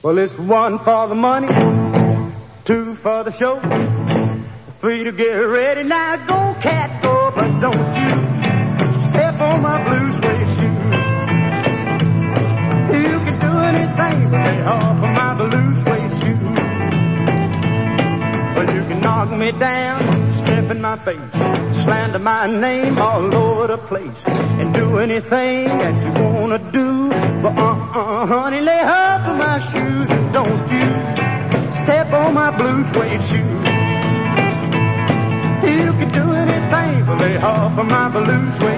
Well, it's one for the money, two for the show, three to get ready. Now go, cat, go, but don't you step on my blue suede shoe. You can do anything but lay off of my blue suede shoe. Well, you can knock me down, step in my face, slander my name all over the place, and do anything that you wanna do. But uh-uh. Uh-uh, honey, lay off of my shoes and don't you step on my blue suede shoes. You can do anything but lay off of my blue suede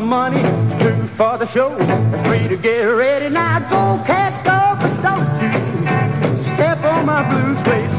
the money, two for the show, three to get ready. Now go, cat, go, but don't you step on my blue suede